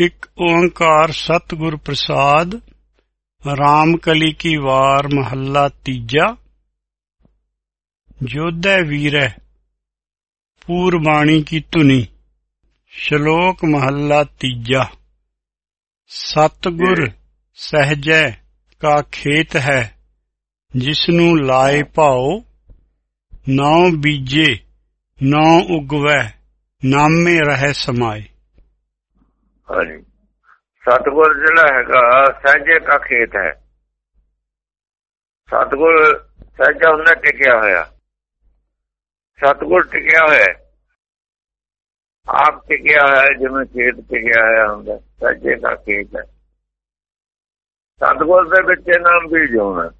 ਇੱਕ ਓੰਕਾਰ ਸਤਿਗੁਰ ਪ੍ਰਸਾਦ, ਰਾਮ ਕਲੀ ਕੀ ਵਾਰ ਮਹੱਲਾ ਤੀਜਾ, ਜੋਧੈ ਵੀਰੈ, ਪੂਰਬਾਣੀ ਕੀ ਧੁਨੀ, ਸ਼ਲੋਕ ਮਹੱਲਾ ਤੀਜਾ। ਸਤਿਗੁਰ ਸਹਜੈ ਕਾ ਖੇਤ ਹੈ ਜਿਸ ਨੂੰ ਲਾਏ ਭਾਉ, ਨਾਉ ਬੀਜੇ, ਨਾਉ ਉਗਵੈ, ਨਾਮੇ ਰਹਿ ਸਮਾਏ। ਹਾਂਜੀ। ਸਤਗੁਰ ਜਿਹੜਾ ਹੈਗਾ, ਸਹਿਜੇ ਦਾ ਖੇਤ ਹੈ। ਸਤਗੁਰ ਸਹਿਜਾ ਹੁੰਦਾ ਟਿਕਿਆ ਹੋਇਆ। ਸਤਗੁਰ ਟਿਕਿਆ ਹੋਇਆ ਆਪ ਟਿਕਿਆ ਹੋਇਆ ਜਿਵੇਂ ਖੇਤ ਟਿਕਿਆ ਹੋਇਆ ਹੁੰਦਾ, ਸਹਿਜੇ ਦਾ ਖੇਤ ਹੈ। ਸਤਗੁਰ ਦੇ ਵਿੱਚ ਨਾਮ ਵੀ ਹੋਣਾ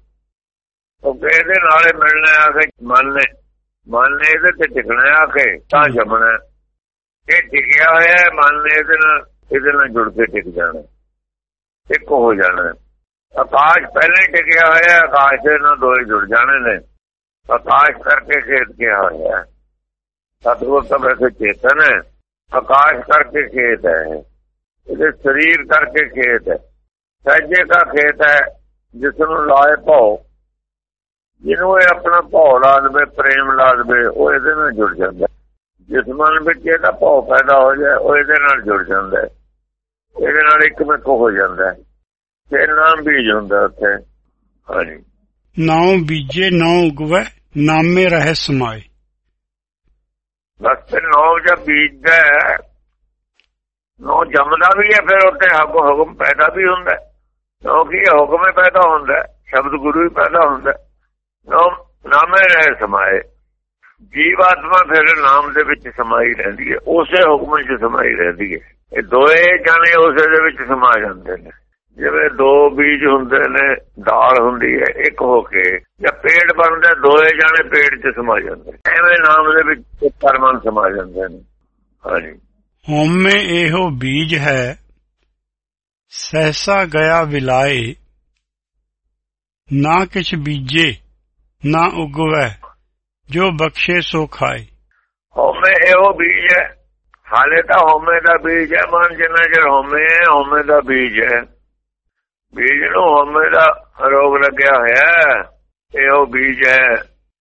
ਉਹ ਕਹਿੰਦੇ ਨਾਲੇ ਮਿਲਣਾ ਆ ਮਨ ਨੇ। ਮਨ ਨੇ ਇਹਦੇ ਤੇ ਟਿਕਣਾ ਆ ਤਾਂ ਜਮਣਾ ਇਹ ਟਿਕਿਆ ਹੋਇਆ ਮਨ ਨੇ ਇਹਦੇ ਨਾਲ ਇਹਦੇ ਨਾਲ ਜੁੜ ਕੇ ਟਿਕ ਜਾਣਾ। ਇੱਕ ਹੋ ਜਾਣਾ। ਆਕਾਸ਼ ਪਹਿਲਾਂ ਹੀ ਟਿਕਿਆ ਹੋਇਆ, ਆਕਾਸ਼ ਦੇ ਨਾਲ ਦੋਏ ਜੁੜ ਜਾਣੇ ਨੇ। ਆਕਾਸ਼ ਕਰਕੇ ਖੇਤ ਕਿਹਾ ਹੋਇਆ। ਸਤਿਗੁਰ ਤਾਂ ਵੈਸੇ ਚੇਤਨ ਹੈ। ਆਕਾਸ਼ ਕਰਕੇ ਖੇਤ ਹੈ ਇਹਦੇ ਸਰੀਰ ਕਰਕੇ ਖੇਤ ਹੈ। ਸਹਿਜੇ ਦਾ ਖੇਤ ਹੈ ਜਿਸ ਨੂੰ ਲਾਏ ਭਉ। ਜਿਹਨੂੰ ਇਹ ਆਪਣਾ ਭਉ ਲਾ ਦੇਵੇ ਪ੍ਰੇਮ ਲਾ ਦੇਵੇ ਉਹ ਇਹਦੇ ਨਾਲ ਜੁੜ ਜਾਂਦਾ। ਹੈ। ਜਿਸ ਮਨ ਵਿੱਚ ਇਹਦਾ ਭਉ ਪੈਦਾ ਹੋ ਜਾਏ, ਉਹ ਇਹਦੇ ਨਾਲ ਜੁੜ ਜਾਂਦਾ ਹੈ। ਇਹਦੇ ਨਾਲ ਇੱਕ ਮਿੱਕ ਹੋ ਜਾਂਦਾ ਤੇ ਨਾਮ ਬੀਜ ਹੁੰਦਾ ਉੱਥੇ। ਹਾਂਜੀ। ਨਾਉ ਬੀਜੇ ਨਾਉ ਉਗਵੈ ਨਾਮੇ ਰਹਿ ਸਮਾਏ। ਬਸ ਤੇ ਨੌ ਜਦ ਬੀਜਦਾ ਨੌ ਜੰਮਦਾ ਵੀ ਹੈ ਫਿਰ ਉੱਤੇ ਹੱਕ ਹੁਕਮ ਪੈਦਾ ਵੀ ਹੁੰਦਾ ਹੈ। ਨੌ ਕੀ ਹੈ, ਹੁਕਮ ਹੀ ਪੈਦਾ ਹੁੰਦਾ ਸ਼ਬਦ ਗੁਰੂ ਹੀ ਪੈਦਾ ਹੁੰਦਾ ਨਾਮੇ ਰਹਿ ਸਮਾਏ। ਜੀਵ ਆਤਮਾ ਫਿਰ ਨਾਮ ਦੇ ਵਿੱਚ ਸਮਾਈ ਰਹਿੰਦੀ ਹੈ। ਉਸੇ ਹੁਕਮ ਵਿੱਚ ਸਮਾਈ ਰਹਿੰਦੀ ਹੈ। ਇਹ ਦੋਏ ਜਾਣੇ ਉਸੇ ਦੇ ਵਿੱਚ ਸਮਾ ਜਾਂਦੇ ਨੇ। ਜਿਵੇਂ ਦੋ ਬੀਜ ਹੁੰਦੇ ਨੇ ਦਾਲ ਹੁੰਦੀ ਹੈ ਇੱਕ ਹੋ ਕੇ ਜਾਂ ਪੇੜ ਬਣਦਾ ਦੋਏ ਜਾਣੇ ਪੇੜ 'ਚ ਸਮਾ ਜਾਂਦੇ। ਐਵੇਂ ਨਾਮ ਦੇ ਵਿੱਚ ਪਰਮਾਨ ਸਮਾ ਜਾਂਦੇ ਨੇ। ਹਾਂਜੀ। ਹਉਮੈ ਇਹੋ ਬੀਜ ਹੈ ਸਹਸਾ ਗਿਆ ਵਿਲਾਏ ਨਾ ਕਿਛ ਬੀਜੇ ਨਾ ਉਗਵੈ ਜੋ ਬਖਸ਼ੇ ਸੋ ਖਾਏ। ਹਉਮੈ ਇਹੋ ਬੀਜ ਹੈ ਹਾਲੇ ਤਾਂ ਹਉਮੈ ਦਾ ਬੀਜ ਹੈ, ਮਨ ਜਿੰਨਾ ਚਿਰ ਹਉਮੈ ਹੈ, ਹਉਮੈ ਦਾ ਬੀਜ ਹੈ। ਬੀਜ ਨੂੰ ਹਉਮੈ ਦਾ ਰੋਗ ਲੱਗਿਆ ਹੋਇਆ ਹੈ, ਇਹੋ ਬੀਜ ਹੈ।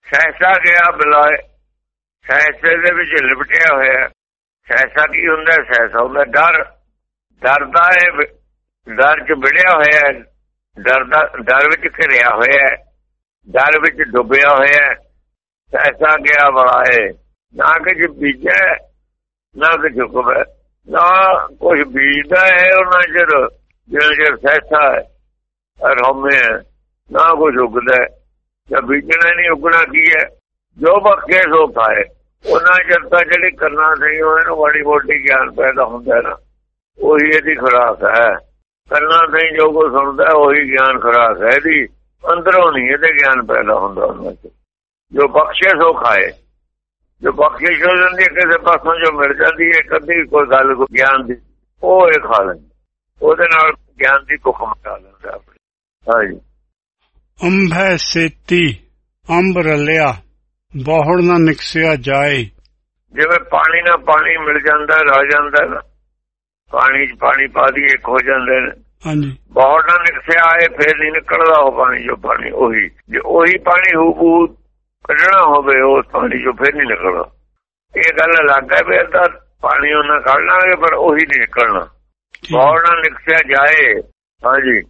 ਸਹਿਸਾ ਗਿਆ ਬਲਾਏ, ਸਹਿਸੇ ਦੇ ਵਿੱਚ ਲਿਪਟਿਆ ਹੋਇਆ ਸਹਿਸਾ ਕੀ ਹੁੰਦਾ ਸਹਿਸਾ ਹੁੰਦਾ ਡਰ। ਡਰਦਾ ਹੈ ਡਰ ਚ ਵਿੜਿਆ ਹੋਇਆ ਹੈ। ਡਰ ਦਾ, ਡਰ ਵਿੱਚ ਘਿਰਿਆ ਹੋਇਆ ਡਰ ਵਿੱਚ ਡੁੱਬਿਆ ਹੋਇਆ ਸਹਿਸਾ ਗਿਆ ਬੜਾਏ ਨਾ ਕਿ ਬੀਜੈ ਨਾ ਕਿ ਝੁਕਵੇ ਨਾ ਕੁਝ ਬੀਜਦਾ ਹੈ ਉਹਨਾਂ ਚਿਰ, ਜਿਹੜਾ ਚਿਰ ਸਹਿਸਾ ਹੈ ਔਰ ਨਾ ਕੁਝ ਉਗਦਾ ਜਾਂ ਬੀਜਣਾ ਨਹੀਂ, ਉਗਣਾ ਕੀ ਹੈ? ਜੋ ਬਖਸ਼ੇ ਸੋ ਖਾਏ। ਉਹਨਾਂ ਚਿਰ ਤਾਂ ਜਿਹੜੀ ਕਰਨਾ ਨਹੀਂ ਉਹ ਇਹਨੂੰ ਬੜੀ ਮੋਟੀ ਗਿਆਨ ਪੈਦਾ ਹੁੰਦਾ ਨਾ, ਉਹੀ ਇਹਦੀ ਖੁਰਾਕ ਹੈ। ਕਰਨਾ ਨਹੀਂ ਜੋ ਕੋ ਸੁਣਦਾ ਉਹੀ ਗਿਆਨ ਖੁਰਾਕ ਹੈ ਇਹਦੀ। ਅੰਦਰੋਂ ਨਹੀਂ ਇਹਦੇ ਗਿਆਨ ਪੈਦਾ ਹੁੰਦਾ ਉਹਨਾਂ ਚ ਜੋ ਬਖਸ਼ੇ, ਸੋ ਖਾਏ। ਜੋ ਬਖਸ਼ਿਸ਼ ਹੋ ਜਾਂਦੀ ਹੈ ਕਿਸੇ ਪਾਸੋਂ ਜੋ ਮਿਲ ਜਾਂਦੀ ਹੈ ਕਦੀ ਕੋਈ ਗੱਲ ਕੋਈ ਗਿਆਨ ਦੀ ਉਹ ਇਹ ਖਾ ਲੈਂਦਾ। ਉਹਦੇ ਨਾਲ ਗਿਆਨ ਦੀ ਭੁੱਖ ਮਿਟਾ ਲੈਂਦਾ ਆਪਣੀ। ਹਾਂਜੀ। ਅੰਭੈ ਸੇਤੀ ਅੰਬ ਰਲਿਆ ਬਹੁੜ ਨਾ ਨਿਕਸਿਆ ਜਾਏ। ਜਿਵੇਂ ਪਾਣੀ ਨਾਲ ਪਾਣੀ ਮਿਲ ਜਾਂਦਾ ਰਹ ਜਾਂਦਾ ਨਾ ਪਾਣੀ 'ਚ ਪਾਣੀ ਪਾ ਦਈਏ ਇੱਕ ਹੋ ਜਾਂਦੇ ਨੇ। ਹਾਂਜੀ। ਬਹੁਤ ਨਾ ਨਿਕਸਿਆ ਆਏ ਫੇਰ ਨਹੀਂ ਨਿਕਲਦਾ ਉਹ ਪਾਣੀ ਜੋ ਪਾਣੀ ਉਹੀ ਜੇ ਉਹੀ ਪਾਣੀ ਹੂਬੂ ਕੱਢਣਾ ਹੋਵੇ ਉਸ ਪਾਣੀ ਚੋਂ ਫੇਰ ਨਹੀਂ ਨਿਕਲਦਾ ਇਹ ਗੱਲ ਅਲੱਗ ਹੈ ਵੀ ਤਾਂ ਪਾਣੀ ਉਹਨਾਂ ਕੱਢ ਲਾਂਗੇ ਪਰ ਉਹੀ ਨਹੀਂ ਨਿਕਲਣਾ। ਠੀਕ। ਬਹੁਤ ਨਾ ਨਿਕਸਿਆ ਜਾਏ। ਹਾਂਜੀ।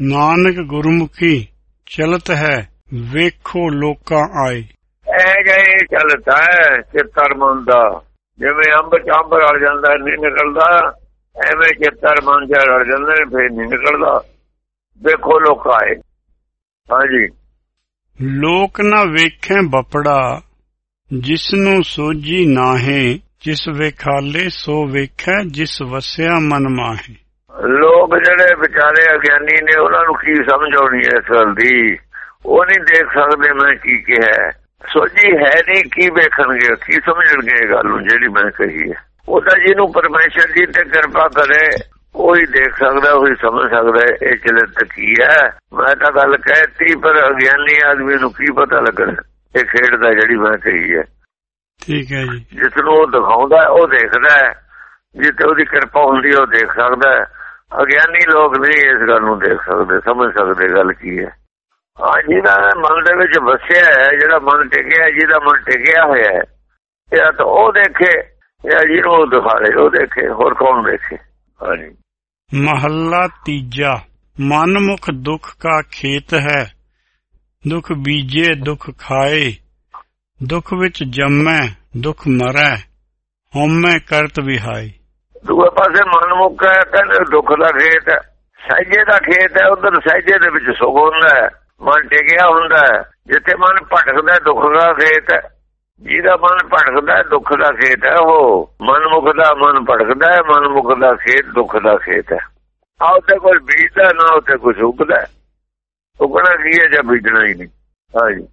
ਨਾਨਕ ਗੁਰਮੁਖੀ ਚਲਤ ਹੈ ਵੇਖੋ ਲੋਕਾਂ ਆਏ। ਇਹ ਜੇ ਚੱਲਦਾ ਹੈ ਚਿੱਤਰ ਮਨ ਦਾ ਜਿਵੇਂ ਅੰਬ ਚ ਅੰਬ ਰਲ ਜਾਂਦਾ ਨਹੀਂ ਨਿਕਲਦਾ। ਐਵੇਂ ਚਿੱਤਰ ਮਨ ਚ ਰਲ ਜਾਂਦੇ ਫੇਰ ਨਹੀਂ ਨਿਕਲਦਾ। ਵੇਖੋ ਲੋਕ ਆਏ। ਹਾਂਜੀ। ਲੋਕ ਨਾ ਵੇਖੈ ਬਪੜਾ ਜਿਸ ਨੂੰ ਸੋਜੀ ਨਾਹੇ, ਜਿਸ ਵੇਖਾਲੇ ਸੋ ਵੇਖੈ, ਜਿਸ ਵਸਿਆ ਮਨ ਮਾਹੇ। ਲੋਕ ਜਿਹੜੇ ਵਿਚਾਰੇ ਅਗਿਆਨੀ ਨੇ, ਉਹਨਾਂ ਨੂੰ ਕੀ ਸਮਝ ਆਉਣੀ ਹੈ ਇਸ ਗੱਲ ਦੀ? ਉਹ ਨਹੀਂ ਦੇਖ ਸਕਦੇ ਮੈਂ ਕੀ ਕਿਹਾ। ਸੋਝੀ ਹੈ ਨਹੀਂ, ਕੀ ਵੇਖਣਗੇ? ਕੀ ਸਮਝਣਗੇ ਇਹ ਗੱਲ ਨੂੰ ਜਿਹੜੀ ਮੈਂ ਕਹੀ ਹੈ? ਉਹ ਜਿਹਨੂੰ ਪਰਮੇਸ਼ਰ ਜੀ ਤੇ ਕਿਰਪਾ ਕਰੇ ਉਹੀ ਦੇਖ ਸਕਦਾ ਉਹੀ ਸਮਝ ਸਕਦਾ ਇਹ ਚਲਤ ਕੀ ਹੈ? ਮੈਂ ਤਾਂ ਗੱਲ ਕਹਿਤੀ ਪਰ ਅਗਿਆਨੀ ਆਦਮੀ ਨੂੰ ਕੀ ਪਤਾ ਲੱਗਣਾ? ਇਹ ਖੇਡ ਦਾ ਜਿਹੜੀ ਮੈਂ ਕਹੀ ਹੈ। ਠੀਕ ਹੈ ਜੀ। ਜਿਸ ਨੂੰ ਉਹ ਦਿਖਾਉਂਦਾ ਉਹ ਦੇਖਦਾ ਹੈ। ਜਿੱਥੇ ਉਹਦੀ ਕਿਰਪਾ ਹੁੰਦੀ ਉਹ ਦੇਖ ਸਕਦਾ ਹੈ। ਅਗਿਆਨੀ ਲੋਕ ਨਹੀਂ ਇਸ ਗੱਲ ਨੂੰ ਦੇਖ ਸਕਦੇ ਸਮਝ ਸਕਦੇ ਗੱਲ ਕੀ ਹੈ। ਹਾਂ ਜਿਹਦਾ ਮਨ ਦੇ ਵਿੱਚ ਵਸਿਆ ਹੈ ਜਿਹੜਾ ਮਨ ਟਿਕਿਆ ਜਿਹਦਾ ਮਨ ਟਿਕਿਆ ਹੋਇਆ ਹੈ ਇਹ ਤਾਂ ਉਹ ਦੇਖੇ ਇਹ ਜਿਹਨੂੰ ਉਹ ਦਿਖਾਵੇ ਉਹ ਦੇਖੇ ਹੋਰ ਕੌਣ ਦੇਖੇ? ਹਾਂਜੀ। ਮਹੱਲਾ ਤੀਜਾ। ਮਨ ਮੁਖ ਦੁਖ ਕਾ ਖੇਤ ਹੈ, ਦੁਖ ਬੀਜੇ, ਦੁਖ ਖਾਏ। ਦੁਖ ਵਿੱਚ ਜੰਮੈ, ਦੁਖ ਮਰੈ, ਹਉਮੈ ਕਰਤ ਵਿਹਾਈ ਦੂਏ ਪਾਸੇ ਮਨ ਮੁੱਕ ਹੈ, ਕਹਿੰਦੇ ਦੁੱਖ ਦਾ ਖੇਤ ਹੈ। ਸਹਿਜੇ ਦਾ ਖੇਤ ਹੈ, ਉਧਰ ਸਹਿਜੇ ਦੇ ਵਿੱਚ ਸੁਖ ਹੁੰਦਾ ਹੈ। ਮਨ ਟਿਕਿਆ ਹੁੰਦਾ ਹੈ, ਜਿੱਥੇ ਮਨ ਭਟਕਦਾ ਦੁੱਖ ਦਾ ਖੇਤ ਹੈ। ਜਿਹਦਾ ਮਨ ਭਟਕਦਾ ਦੁੱਖ ਦਾ ਖੇਤ ਹੈ ਉਹ। ਮਨ ਮੁੱਕ ਦਾ ਮਨ ਭਟਕਦਾ ਹੈ ਮਨ ਮੁੱਕ ਦਾ ਖੇਤ ਦੁੱਖ ਦਾ ਖੇਤ ਹੈ। ਆ ਉੱਤੇ ਕੋਈ ਬੀਜਦਾ ਨਾ ਉੱਤੇ ਕੁਝ ਉਗਦਾ। ਉਗਣਾ ਕੀ ਹੈ ਜਾਂ ਬੀਜਣਾ ਹੀ ਨਹੀਂ? ਹਾਂਜੀ।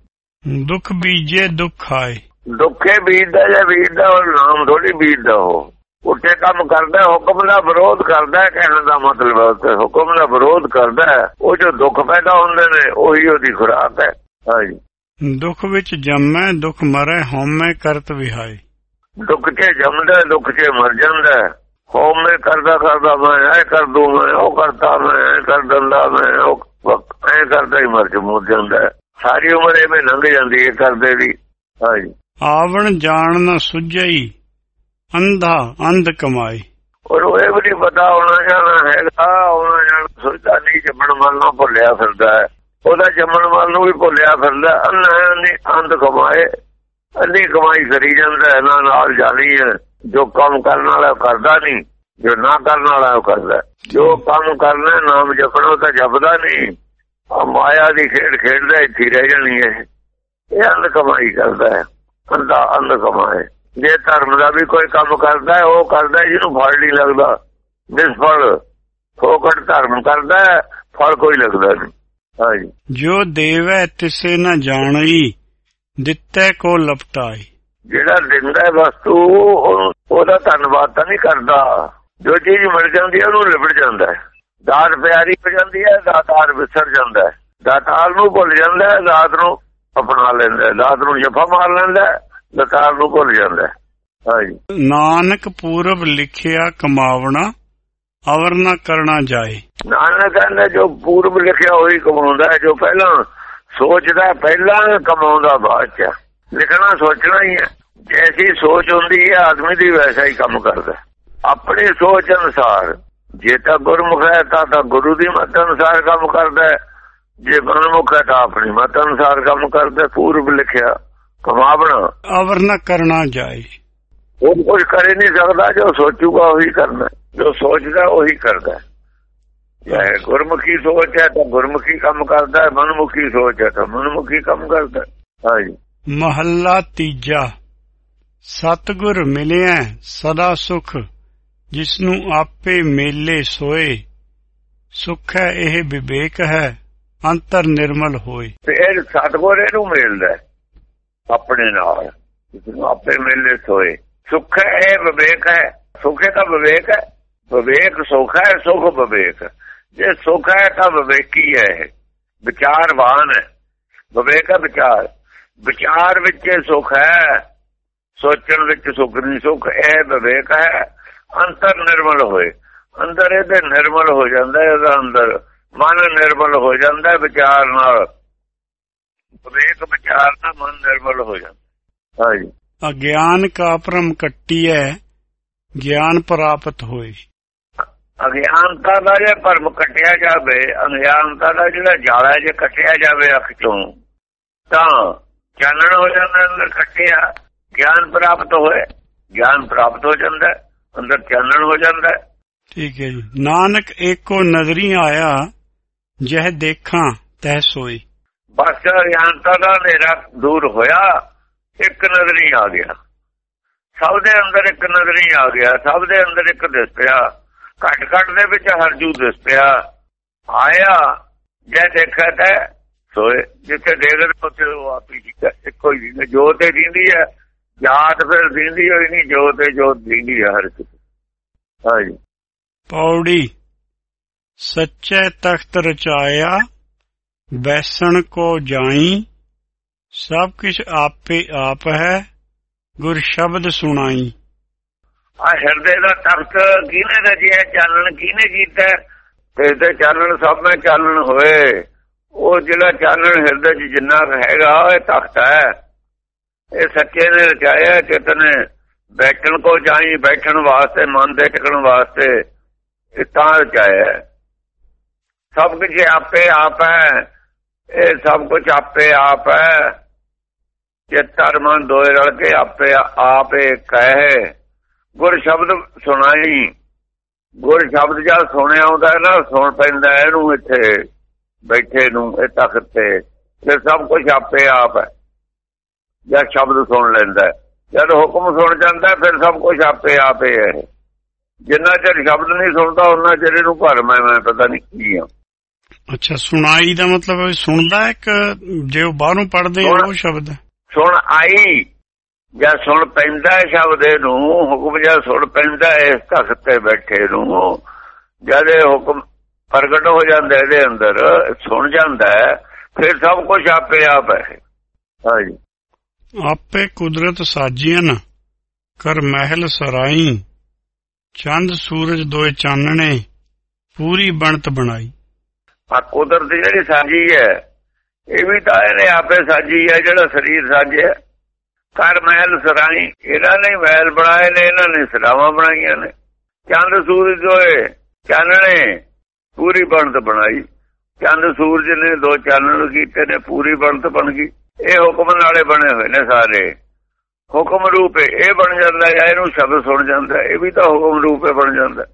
ਦੁਖ ਬੀਜੇ ਦੁਖ ਖਾਏ। ਦੁੱਖੇ ਬੀਜਦਾ ਜਾਂ ਬੀਜਦਾ ਉਹ ਨਾਮ ਥੋੜੀ ਬੀਜਦਾ ਉਹ। ਉੱਤੇ ਕੰਮ ਕਰਦਾ ਹੁਕਮ ਦਾ ਵਿਰੋਧ ਕਰਦਾ ਕਹਿਣ ਦਾ ਮਤਲਬ ਹੈ ਉੱਤੇ ਹੁਕਮ ਦਾ ਵਿਰੋਧ ਕਰਦਾ ਉਹ ਜੋ ਦੁੱਖ ਪੈਦਾ ਹੁੰਦੇ ਨੇ ਉਹੀ ਉਹਦੀ ਖੁਰਾਕ ਹੈ। ਹਾਂਜੀ। ਦੁਖ ਵਿੱਚ ਜੰਮੈ ਦੁਖ ਮਰੈ ਹਉਮੈ ਕਰਤ ਵਿਹਾਈ। ਦੁੱਖ 'ਚ ਜੰਮਦਾ ਦੁੱਖ 'ਚ ਮਰ ਜਾਂਦਾ। ਹਉਮੈ ਕਰਦਾ ਕਰਦਾ ਮੈਂ ਐ ਕਰ ਦੂੰ ਮੈਂ ਉਹ ਕਰਤਾ ਮੈਂ ਐ ਕਰ ਦਿੰਦਾ ਮੈਂ ਉਹ ਐ ਕਰਦਾ ਹੀ ਮਰ ਮੁੱਕ ਜਾਂਦਾ। ਸਾਰੀ ਉਮਰ ਐਵੇਂ ਲੰਘ ਜਾਂਦੀ ਹੈ ਕਰਦੇ ਦੀ। ਹਾਂਜੀ। ਆਵਣ ਜਾਣ ਨਾ ਸੁਝਈ ਅੰਧਾ ਅੰਧ ਕਮਾਈ। ਔਰ ਉਹ ਇਹ ਵੀ ਪਤਾ ਹੋਣਾ ਜਾਣਾ ਹੈਗਾ ਉਹਨਾਂ ਜਾਣ ਸੋਚਦਾ ਨਹੀਂ ਜੰਮਣ ਨੂੰ ਭੁੱਲਿਆ ਫਿਰਦਾ ਹੈ। ਉਹਦਾ ਜੰਮਣ ਮਨ ਨੂੰ ਵੀ ਭੁੱਲਿਆ ਫਿਰਦਾ ਅੰਨਾ ਨਹੀਂ ਅੰਧ ਕਮਾਏ। ਅੰਨੀ ਕਮਾਈ ਕਰੀ ਜਾਂਦਾ ਹੈ ਨਾ ਨਾਲ ਜਾਣੀ ਹੈ। ਜੋ ਕੰਮ ਕਰਨ ਵਾਲਾ ਕਰਦਾ ਨਹੀਂ ਜੋ ਨਾ ਕਰਨ ਵਾਲਾ ਉਹ ਕਰਦਾ। ਜੋ ਕੰਮ ਕਰਨਾ ਨਾਮ ਜਪਣਾ ਤਾਂ ਜਪਦਾ ਨਹੀਂ। ਆ ਮਾਇਆ ਦੀ ਖੇਡ ਖੇਡਦਾ ਇੱਥੇ ਰਹਿ ਜਾਣੀ ਹੈ। ਇਹ ਅੰਧ ਕਮਾਈ ਕਰਦਾ ਹੈ। ਅੰਧਾ ਅੰਧ ਕਮਾਏ। ਜੇ ਧਰਮ ਦਾ ਵੀ ਕੋਈ ਕੰਮ ਕਰਦਾ ਹੈ ਉਹ ਕਰਦਾ ਜਿਹਨੂੰ ਫਲ ਨਹੀਂ ਲੱਗਦਾ। ਨਿਸਫਲ ਫੋਕਟ ਧਰਮ ਕਰਦਾ ਫਲ ਕੋਈ ਲੱਗਦਾ ਨਹੀਂ। ਜੋ ਦੇਵੈ ਤਿਸੇ ਨ ਜਾਣਈ ਦਿੱਤੈ ਕੋ ਲਪਟਾਈ। ਜਿਹੜਾ ਦਿੰਦਾ ਵਸਤੂ ਉਹਦਾ ਧੰਨਵਾਦ ਤਾਂ ਨਹੀਂ ਕਰਦਾ। ਜੋ ਚੀਜ਼ ਮਿਲ ਜਾਂਦੀ ਹੈ ਉਹਨੂੰ ਲਿਬੜ ਜਾਂਦਾ ਹੈ। ਦਾਤ ਪਿਆਰੀ ਹੋ ਜਾਂਦੀ ਹੈ ਦਾਤਾਰ ਵਿਸਰ ਜਾਂਦਾ ਹੈ। ਦਾਤਾਰ ਨੂੰ ਭੁੱਲ ਜਾਂਦਾ ਹੈ ਦਾਤ ਨੂੰ ਅਪਣਾ ਲੈਂਦਾ ਹੈ। ਦਾਤ ਨੂੰ ਜਫਾ ਮਾਰ ਲੈਂਦਾ ਹੈ ਦਾਤਾਰ ਨੂੰ ਭੁੱਲ ਜਾਂਦਾ ਹੈ। ਹਾਂਜੀ। ਨਾਨਕ ਪੂਰਬ ਲਿਖਿਆ ਕਮਾਵਣਾ ਅਵਰ ਨ ਕਰਨਾ ਜਾਏ। ਨਾਨਕ ਕਹਿੰਦਾ ਜੋ ਪੂਰਬ ਲਿਖਿਆ ਹੋਈ ਕਮਾਉਂਦਾ ਹੈ ਜੋ ਪਹਿਲਾਂ ਸੋਚਦਾ ਪਹਿਲਾਂ ਕਮਾਉਂਦਾ ਬਾਅਦ ਚ ਲਿਖਣਾ ਸੋਚਣਾ ਹੀ ਹੈ ਜੈਸੀ ਸੋਚ ਹੁੰਦੀ ਹੈ ਆਦਮੀ ਦੀ ਵੈਸਾ ਹੀ ਕੰਮ ਕਰਦਾ। ਆਪਣੀ ਸੋਚ ਅਨੁਸਾਰ ਜੇ ਤਾਂ ਗੁਰਮੁਖ ਹੈ ਤਾਂ ਤਾਂ ਗੁਰੂ ਦੀ ਮਤ ਅਨੁਸਾਰ ਕੰਮ ਕਰਦਾ ਜੇ ਗੁਰਮੁਖ ਹੈ ਤਾਂ ਆਪਣੀ ਮਤ ਅਨੁਸਾਰ ਕੰਮ ਕਰਦਾ। ਪੂਰਬ ਲਿਖਿਆ ਕਮਾਵਣਾ ਅਵਰ ਨ ਕਰਨਾ ਜਾਏ ਉਹ ਕੁਝ ਕਰ ਨਹੀਂ ਸਕਦਾ ਜੋ ਸੋਚੂਗਾ ਉਹੀ ਕਰਨਾ। ਜੋ ਸੋਚਦਾ ਉਹੀ ਕਰਦਾ। ਜੇ ਗੁਰਮੁਖੀ ਸੋਚ ਹੈ ਤਾਂ ਗੁਰਮੁਖੀ ਕੰਮ ਕਰਦਾ ਹੈ ਮਨਮੁਖੀ ਸੋਚ ਹੈ ਤਾਂ ਮਨਮੁਖੀ ਕੰਮ ਕਰਦਾ ਹੈ। ਹਾਂਜੀ ਮਹੱਲਾ ਤੀਜਾ। ਸਤਿਗੁਰ ਮਿਲਿਆ ਸਦਾ ਸੁਖ। ਜਿਸਨੂੰ ਆਪੇ ਮੇਲੇ ਸੋਏ ਸੁਖ ਹੈ ਇਹ ਵਿਵੇਕ ਹੈ ਅੰਤਰ ਨਿਰਮਲ ਹੋਏ। ਫਿਰ ਸਤਗੁਰ ਇਹਨੂੰ ਮਿਲਦਾ ਹੈ ਆਪਣੇ ਨਾਲ। ਜਿਸਨੂੰ ਆਪੇ ਮਿਲੇ ਸੋਏ। ਸੁਖ ਹੈ ਇਹ ਵਿਵੇਕ ਹੈ। ਸੁਖ ਹੈ ਤਾਂ ਵਿਵੇਕ ਹੈ। ਵਿਵੇਕ ਸੁਖ ਹੈ ਸੁਖ ਵਿਵੇਕ ਜੇ ਸੁਖ ਹੈ ਤਾਂ ਵਿਵੇਕੀ ਹੈ ਇਹ। ਵਿਚਾਰਵਾਨ ਹੈ। ਵਿਵੇਕ ਹੈ ਵਿਚਾਰ। ਵਿਚਾਰ ਵਿੱਚ ਇਹ ਸੁਖ ਹੈ, ਸੋਚਣ ਵਿੱਚ ਸੁਖ ਨਹੀਂ। ਸੁਖ ਇਹ ਵਿਵੇਕ ਹੈ, ਅੰਤਰ ਨਿਰਮਲ ਹੋਏ। ਅੰਦਰ ਇਹਦੇ ਨਿਰਮਲ ਹੋ ਜਾਂਦਾ ਹੈ, ਇਹਦਾ ਅੰਦਰ ਮਨ ਨਿਰਮਲ ਹੋ ਜਾਂਦਾ ਵਿਚਾਰ ਨਾਲ। ਵਿਵੇਕ, ਵਿਚਾਰ ਨਾਲ ਮਨ ਨਿਰਮਲ ਹੋ ਜਾਂਦਾ ਹਾਂਜੀ। ਅਗਿਆਨ ਕਾ ਭ੍ਰਮ ਹੈ ਗਿਆਨ ਪ੍ਰਾਪਤ ਹੋਏ। ਅਗਿਆਨਤਾ ਦਾ ਜੇ ਭਰਮ ਕੱਟਿਆ ਜਾਵੇ ਅਗਿਆਨਤਾ ਦਾ ਜਿਹੜਾ ਜਾਲਾ ਜੇ ਕੱਟਿਆ ਜਾਵੇ ਅੱਖ ਚੋਂ ਤਾਂ ਚਾਨਣ ਹੋ ਜਾਂਦਾ ਅੰਦਰ ਕੱਟਿਆ ਗਿਆਨ ਪ੍ਰਾਪਤ ਹੋਏ। ਗਿਆਨ ਪ੍ਰਾਪਤ ਹੋ ਜਾਂਦਾ ਅੰਦਰ ਚਾਨਣ ਹੋ ਜਾਂਦਾ। ਠੀਕ ਹੈ ਜੀ। ਨਾਨਕ ਏਕੋ ਨਜ਼ਰੀ ਆਇਆ ਜਹ ਦੇਖਾਂ ਤਹ ਸੋਈ। ਬਸ ਅਗਿਆਨਤਾ ਦਾ ਹਨੇਰਾ ਦੂਰ ਹੋਇਆ ਇੱਕ ਨਜ਼ਰੀ ਆ ਗਿਆ। ਸਭ ਦੇ ਅੰਦਰ ਇੱਕ ਨਜ਼ਰੀ ਆ ਗਿਆ ਸਭ ਦੇ ਅੰਦਰ ਇੱਕ ਦਿਸ ਪਿਆ। ਘਟ ਘਟ ਦੇ ਵਿੱਚ ਹਰਜੂ ਦਿਸ ਪਿਆ। ਆਇਆ ਜੇ ਦੇਖਿਆ ਤਾਂ ਸੋਏ, ਜਿੱਥੇ ਦੇਖਦੇ ਉੱਥੇ ਉਹ ਆਪ ਹੀ ਠੀਕ ਹੈ, ਇੱਕੋ ਹੀ ਦਿੰਦੇ ਜੋਤ ਤੇ ਦਿੰਦੀ ਹੈ, ਜਾਤ ਫਿਰ ਦਿੰਦੀ ਹੋਈ ਨਹੀਂ, ਜੋਤ ਤੇ ਜੋਤ ਦਿੰਦੀ ਹੈ ਹਰ ਕਿਤੇ ਹਾਂਜੀ। ਪੌੜੀ, ਸੱਚੇ ਤਖਤ ਰਚਾਇਆ, ਬੈਸਣ ਕੋ ਜਾਈ, ਸਭ ਕੁਛ ਆਪੇ ਆਪ ਹੈ, ਗੁਰ ਸ਼ਬਦ ਸੁਣਾਈ। ਆ ਹਿਰਦੇ ਦਾ ਤਖਤ ਕਿਹਨੇ ਰਚਿਆ ਚਾਨਣ ਕਿਹਨੇ ਕੀਤਾ? ਤੇ ਚਾਨਣ ਸਭ ਵਿੱਚ ਚਾਨਣ ਹੋਏ। ਉਹ ਜਿਹੜਾ ਚਾਨਣ ਹਿਰਦੇ 'ਚ ਜਿੰਨਾ ਹੈਗਾ ਇਹ ਤਖਤ ਹੈ। ਇਹ ਸੱਚੇ ਨੇ ਰਚਾਇਆ ਚਿਤਨੇ ਬੈਠਣ ਕੋ ਚਾਹੀ ਬੈਠਣ ਵਾਸਤੇ, ਮਨ ਦੇ ਟਿਕਣ ਵਾਸਤੇ ਇਹ ਤਾਂ ਰਚਾਇਆ ਸਭ ਕੁਝ ਆਪੇ ਆਪ ਹੈ। ਇਹ ਸਭ ਕੁਝ ਆਪੇ ਆਪ ਹੈ। ਚਿੱਤਰ ਮਨ ਦੋਏ ਰਲ ਕੇ ਆਪੇ ਆਪੇ ਕਹੇ ਗੁਰ ਸ਼ਬਦ ਸੁਣਾਈ ਗੁਰ ਸ਼ਬਦ ਜਦ ਸੁਣਿਆ ਆਉਂਦਾ ਹੈ ਨਾ ਸੁਣ ਪੈਂਦਾ ਇਹਨੂੰ ਇੱਥੇ ਬੈਠੇ ਨੂੰ ਇਹ ਤਖਤ ਤੇ। ਫਿਰ ਸਭ ਕੁਝ ਆਪੇ ਆਪ ਹੈ। ਜਦ ਸ਼ਬਦ ਸੁਣ ਲੈਂਦਾ। ਜਦ ਹੁਕਮ ਸੁਣ ਜਾਂਦਾ ਫਿਰ ਸਭ ਕੁਝ ਆਪੇ ਆਪੇ ਹੈ ਜਿੰਨਾ ਚਿਰ ਸ਼ਬਦ ਨਹੀਂ ਸੁਣਦਾ ਉਹਨਾਂ ਚਿਰ ਇਹਨੂੰ ਭਰਮ ਹੈ ਮੈਂ ਪਤਾ ਨਹੀਂ ਕੀ ਆ। ਅੱਛਾ ਸੁਣਾਈ ਦਾ ਮਤਲਬ ਸੁਣਦਾ ਹੈ ਕਿ ਜੇ ਉਹ ਬਾਹਰੋਂ ਪੜਦੇ ਉਹ ਸ਼ਬਦ ਸੁਣ ਆਈ। ਜਾਂ ਸੁਣ ਪੈਂਦਾ ਸ਼ਬਦ ਨੂੰ ਹੁਕਮ ਜਾਂ ਸੁਣ ਪੈਂਦਾ ਇਸ ਤਖਤ ਤੇ ਬੈਠੇ ਨੂੰ ਜਦ ਇਹ ਹੁਕਮ ਪ੍ਰਗਟ ਹੋ ਜਾਂਦਾ ਇਹਦੇ ਅੰਦਰ ਸੁਣ ਜਾਂਦਾ ਫਿਰ ਸਭ ਕੁਝ ਆਪੇ ਆਪ ਹੈ। ਹਾਂਜੀ। ਆਪੇ ਕੁਦਰਤ ਸਾਜੀਆਂ ਕਰ ਮਹਿਲ ਸਰਾਈ ਚੰਦ ਸੂਰਜ ਦੋਏ ਚਾਨਣੇ ਪੂਰੀ ਬਣਤ ਬਣਾਈ। ਆ ਕੁਦਰਤ ਜਿਹੜੀ ਸਾਜੀ ਹੈ ਇਹ ਵੀ ਤਾਂ ਇਹਨੇ ਆਪੇ ਸਾਜੀ ਹੈ ਜਿਹੜਾ ਸਰੀਰ ਸਾਜਿਆ। ਕਰ ਮਹਿਲ ਸਰਾਈ ਇਹਨਾਂ ਨੇ ਮਹਿਲ ਬਣਾਏ ਨੇ ਇਹਨਾਂ ਨੇ ਸਰਾਵਾਂ ਬਣਾਈਆਂ ਨੇ। ਚੰਦ ਸੂਰਜ ਦੋਏ ਚਾਨਣੇ ਪੂਰੀ ਬਣਤ ਬਣਾਈ। ਚੰਦ ਸੂਰਜ ਨੇ ਦੋ ਚਾਨਣ ਕੀਤੇ ਨੇ ਪੂਰੀ ਬਣਤ ਬਣ ਗਈ। ਇਹ ਹੁਕਮ ਨਾਲੇ ਬਣੇ ਹੋਏ ਨੇ ਸਾਰੇ। ਹੁਕਮ ਰੂਪ ਇਹ ਬਣ ਜਾਂਦਾ ਹੈ ਇਹਨੂੰ ਸ਼ਬਦ ਸੁਣ ਜਾਂਦਾ ਇਹ ਵੀ ਤਾਂ ਹੁਕਮ ਰੂਪ ਬਣ ਜਾਂਦਾ।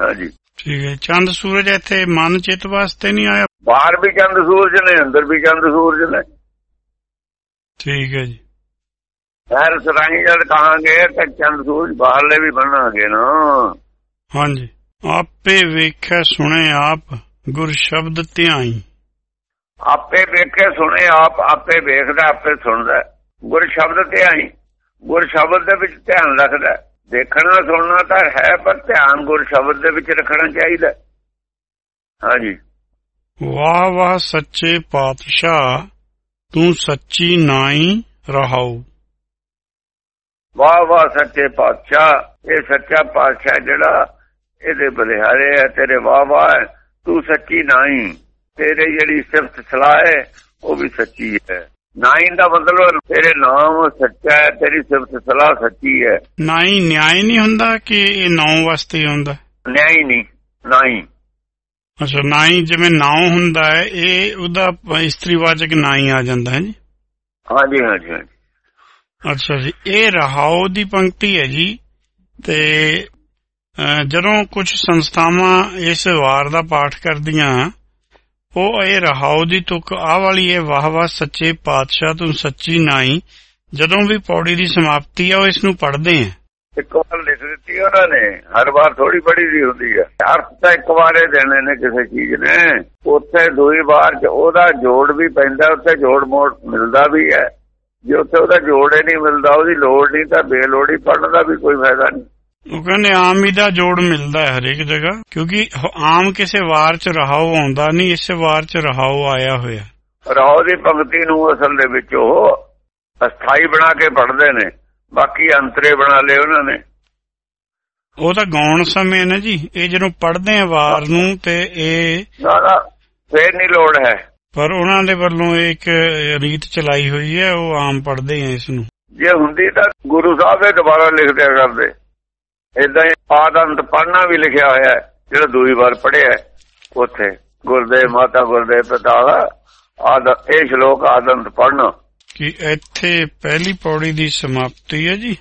ਹਾਂਜੀ। ਠੀਕ ਹੈ। ਚੰਦ ਸੂਰਜ ਇੱਥੇ ਮਨ ਚਿੱਤ ਵਾਸਤੇ ਨਹੀਂ ਆਇਆ? ਬਾਹਰ ਵੀ ਚੰਦ ਸੂਰਜ ਨੇ ਅੰਦਰ ਵੀ ਚੰਦ ਸੂਰਜ ਨੇ। ਠੀਕ ਹੈ ਜੀ। ਸ਼ਹਿਰ ਸਰਾਈ ਜਦ ਕਹਾਂਗੇ ਤਾਂ ਚੰਦ ਸੂਰਜ ਬਾਹਰਲੇ ਵੀ ਬਣਾਂਗੇ ਨਾ। ਹਾਂਜੀ। ਆਪੇ ਵੇਖੈ ਸੁਣੇ ਆਪ ਗੁਰ ਸ਼ਬਦ ਧਿਆਈ। ਆਪੇ ਵੇਖੇ ਸੁਣੇ ਆਪ ਆਪੇ ਵੇਖਦਾ ਆਪੇ ਸੁਣਦਾ। ਗੁਰ ਸ਼ਬਦ ਧਿਆਈ। ਗੁਰ ਸ਼ਬਦ ਦੇ ਵਿੱਚ ਧਿਆਨ ਰੱਖਦਾ। ਦੇਖਣਾ ਸੁਣਨਾ ਤਾਂ ਹੈ ਪਰ ਧਿਆਨ ਗੁਰ ਸ਼ਬਦ ਦੇ ਵਿੱਚ ਰੱਖਣਾ ਚਾਹੀਦਾ। ਹਾਂਜੀ। ਵਾਹ ਵਾਹ ਸੱਚੇ ਪਾਤਸ਼ਾਹ ਤੂੰ ਸੱਚੀ ਨਾਈ ਰਹਾਉ। ਵਾਹ ਵਾਹ ਸੱਚੇ ਪਾਤਸ਼ਾਹ ਇਹ ਸੱਚਾ ਪਾਤਸ਼ਾਹ ਜਿਹੜਾ ਇਹਦੇ ਬਲਿਹਾਰੇ ਹੈ ਤੇਰੇ ਵਾਹ ਵਾਹ ਤੂੰ ਸੱਚੀ ਨਹੀਂ ਤੇਰੇ ਜਿਹੜੀ ਸਿਫਤ ਸਲਾਹ ਹੈ ਉਹ ਵੀ ਸੱਚੀ ਹੈ। ਨਾਈ ਦਾ ਮਤਲਬ ਤੇਰੇ ਨਾਮ ਸੱਚਾ ਹੈ ਤੇਰੀ ਸਿਫਤ ਸਲਾਹ ਸੱਚੀ ਹੈ। ਨਾਈ ਨਿਆਇ ਨਹੀਂ ਹੁੰਦਾ ਕਿ ਇਹ ਨੌ ਵਾਸਤੇ ਹੁੰਦਾ? ਨਿਆਈ ਨਹੀਂ ਨਹੀਂ ਅੱਛਾ ਨਾਈ ਜਿਵੇਂ ਨਾਉ ਹੁੰਦਾ ਹੈ ਇਹ ਉਹਦਾ ਇਸਤਰੀਵਾਚਕ ਨਾਈ ਆ ਜਾਂਦਾ ਹੈ ਜੀ? ਹਾਂਜੀ ਹਾਂਜੀ। ਅੱਛਾ ਜੀ ਇਹ ਰਹਾਉ ਦੀ ਪੰਕਤੀ ਹੈ ਜੀ ਤੇ ਅਹ, ਜਦੋਂ ਕੁਝ ਸੰਸਥਾਵਾਂ ਇਸ ਵਾਰ ਦਾ ਪਾਠ ਕਰਦੀਆਂ ਉਹ ਇਹ ਰਹਾਉ ਦੀ ਤੁਕ ਆ ਵਾਲੀ ਇਹ ਵਾਹ ਸੱਚੇ ਪਾਤਸ਼ਾਹ ਤੂੰ ਸੱਚੀ ਨਾਈ ਜਦੋਂ ਵੀ ਪੌੜੀ ਦੀ ਸਮਾਪਤੀ ਆ ਉਹ ਇਸ ਨੂੰ ਪੜ੍ਹਦੇ ਆ। ਇੱਕ ਵਾਰ ਲਿਖ ਦਿੱਤੀ ਉਹਨਾਂ ਨੇ ਹਰ ਵਾਰ ਥੋੜੀ ਬੜੀ ਦੀ ਹੁੰਦੀ ਹੈ। ਅਰਥ ਤਾਂ ਇੱਕ ਵਾਰੇ ਦੇਣੇ ਨੇ ਕਿਸੇ ਚੀਜ਼ ਨੇ। ਉੱਥੇ ਦੂਈ ਵਾਰ ਉਹਦਾ ਜੋੜ ਵੀ ਪੈਂਦਾ ਉੱਥੇ ਜੋੜ ਮੋੜ ਮਿਲਦਾ ਵੀ ਹੈ। ਜੇ ਉੱਥੇ ਉਹਦਾ ਜੋੜ ਹੀ ਨਹੀਂ ਮਿਲਦਾ ਉਹਦੀ ਲੋੜ ਨਹੀਂ ਤਾਂ ਬੇਲੋੜੀ ਪੜਨ ਦਾ ਵੀ ਕੋਈ ਫਾਇਦਾ ਨਹੀਂ। ਉਹ ਕਹਿੰਦੇ ਆਮ ਹੀ ਦਾ ਜੋੜ ਮਿਲਦਾ ਹੈ ਹਰੇਕ ਜਗ੍ਹਾ ਕਿਉਂਕਿ ਆਮ ਕਿਸੇ ਵਾਰ ਚ ਰਹਾਉ ਆਉਂਦਾ ਨਹੀਂ ਇਸੇ ਵਾਰ ਚ ਰਹਾਉ ਆਇਆ ਹੋਇਆ। ਰਾਹ ਦੀ ਪੰਕਤੀ ਨੂੰ ਅਸਲ ਦੇ ਵਿੱਚ ਉਹ ਅਸਥਾਈ ਬਣਾ ਕੇ ਪੜਦੇ ਨੇ ਬਾਕੀ ਅੰਤਰੇ ਬਣਾ ਲਏ ਉਹਨਾਂ ਨੇ। ਉਹ ਤਾਂ ਗਾਉਣ ਸਮੇਂ ਨਾ ਜੀ ਇਹ ਜਦੋਂ ਪੜ੍ਹਦੇ ਆ ਵਾਰ ਨੂੰ ਤੇ ਇਹ ਨਾ ਨਾ ਫੇਰ ਨਹੀਂ ਲੋੜ ਹੈ। ਪਰ ਉਹਨਾਂ ਦੇ ਵੱਲੋਂ ਇੱਕ ਰੀਤ ਚਲਾਈ ਹੋਈ ਹੈ ਉਹ ਆਮ ਪੜ੍ਹਦੇ ਆ ਇਸ ਨੂੰ। ਜੇ ਹੁੰਦੀ ਤਾਂ ਗੁਰੂ ਸਾਹਿਬ ਇਹ ਦੁਬਾਰਾ ਲਿਖ ਦਿਆ ਕਰਦੇ। ਇਦਾਂ ਹੀ ਆਦੰਤ ਪੜਨਾ ਵੀ ਲਿਖਿਆ ਹੋਇਆ ਹੈ ਜਿਹੜਾ ਦੂਈ ਵਾਰ ਪੜਿਆ ਉੱਥੇ। ਗੁਰਦੇਵ ਮਾਤਾ ਗੁਰਦੇਵ ਪਿਤਾ ਦਾ ਆਦ ਇਹ ਸ਼ਲੋਕ ਆਦੰਤ ਪੜਨਾ ਕਿ ਇੱਥੇ ਪਹਿਲੀ ਪੌੜੀ ਦੀ ਸਮਾਪਤੀ ਹੈ ਜੀ।